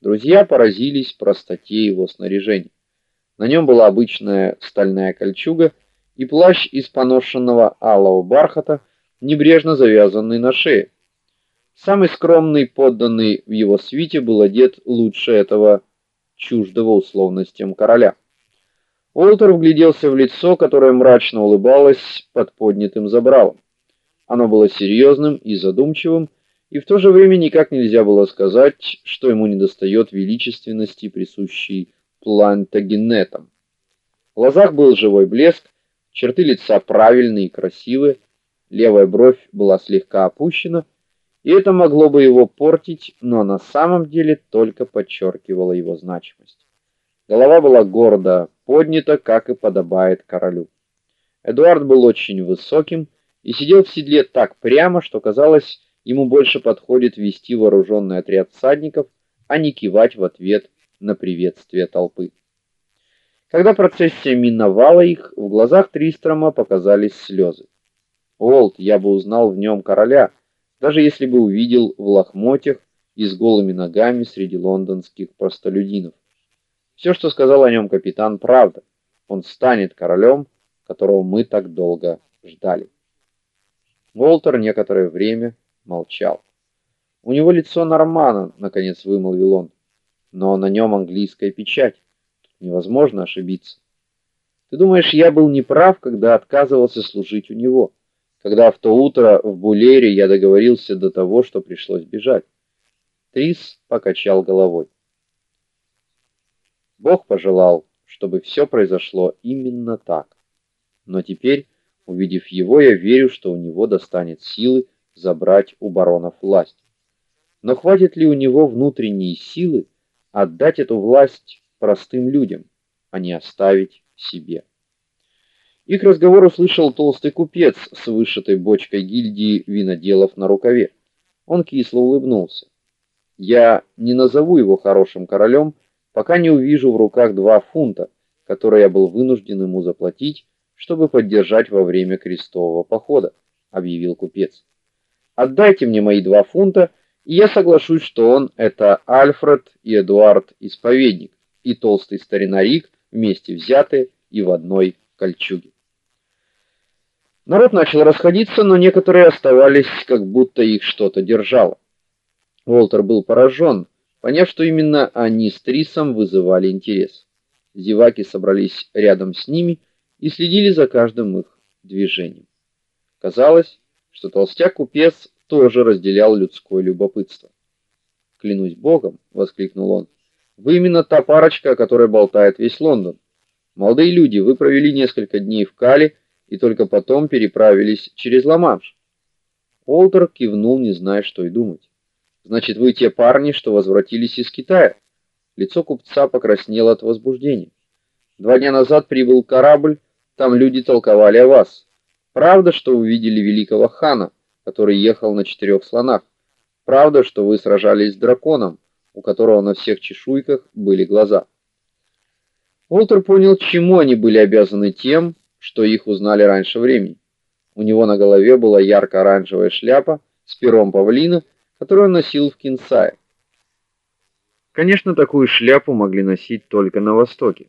Друзья поразились простоте его снаряжения. На нем была обычная стальная кольчуга и плащ из поношенного алого бархата, небрежно завязанный на шее. Самый скромный подданный в его свите был одет лучше этого чуждого условностям короля. Уолтер вгляделся в лицо, которое мрачно улыбалось под поднятым забралом. Оно было серьезным и задумчивым, и в то же время никак нельзя было сказать, что ему недостает величественности, присущей плантагенетам. В глазах был живой блеск, черты лица правильные и красивые, левая бровь была слегка опущена, и это могло бы его портить, но на самом деле только подчеркивало его значимость. Голова была гордо поднята, как и подобает королю. Эдуард был очень высоким и сидел в седле так прямо, что казалось, ему больше подходит вести вооруженный отряд всадников, а не кивать в ответ на приветствие толпы. Когда процессия миновала их, в глазах Тристрама показались слезы. Олд, я бы узнал в нем короля, даже если бы увидел в лохмотьях и с голыми ногами среди лондонских простолюдинов. Все, что сказал о нем капитан, правда. Он станет королем, которого мы так долго ждали. Волтер некоторое время молчал. У него лицо Нормана, наконец вымолвил он. Но на нем английская печать. Тут невозможно ошибиться. Ты думаешь, я был неправ, когда отказывался служить у него? когда в то утро в Булере я договорился до того, что пришлось бежать. Трис покачал головой. Бог пожелал, чтобы все произошло именно так. Но теперь, увидев его, я верю, что у него достанет силы забрать у баронов власть. Но хватит ли у него внутренней силы отдать эту власть простым людям, а не оставить себе? Их разговор услышал толстый купец с вышитой бочкой гильдии виноделов на рукаве. Он кисло улыбнулся. Я не назову его хорошим королем, пока не увижу в руках два фунта, которые я был вынужден ему заплатить, чтобы поддержать во время крестового похода, объявил купец. Отдайте мне мои два фунта, и я соглашусь, что он это Альфред и Эдуард Исповедник и толстый старинарик вместе взятые и в одной кольчуге. Народ начал расходиться, но некоторые оставались, как будто их что-то держало. Волтер был поражен, поняв, что именно они с Трисом вызывали интерес. Зеваки собрались рядом с ними и следили за каждым их движением. Казалось, что толстяк-купец тоже разделял людское любопытство. "Клянусь богом", воскликнул он. "Вы именно та парочка, о которой болтает весь Лондон. Молодые люди, вы провели несколько дней в Кале и только потом переправились через Ла-Манш. Олтер кивнул, не зная, что и думать. Значит, вы те парни, что возвратились из Китая? Лицо купца покраснело от возбуждения. Два дня назад прибыл корабль, там люди толковали о вас. Правда, что вы видели великого хана, который ехал на четырех слонах? Правда, что вы сражались с драконом, у которого на всех чешуйках были глаза? Олтер понял, чему они были обязаны тем, что их узнали раньше времени. У него на голове была ярко-оранжевая шляпа с пером павлина, которую он носил в Кинсае. Конечно, такую шляпу могли носить только на востоке.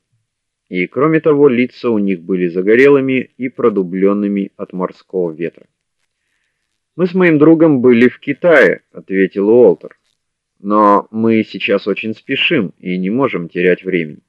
И кроме того, лица у них были загорелыми и продубленными от морского ветра. Мы с моим другом были в Китае, ответил Уолтер. Но мы сейчас очень спешим и не можем терять времени.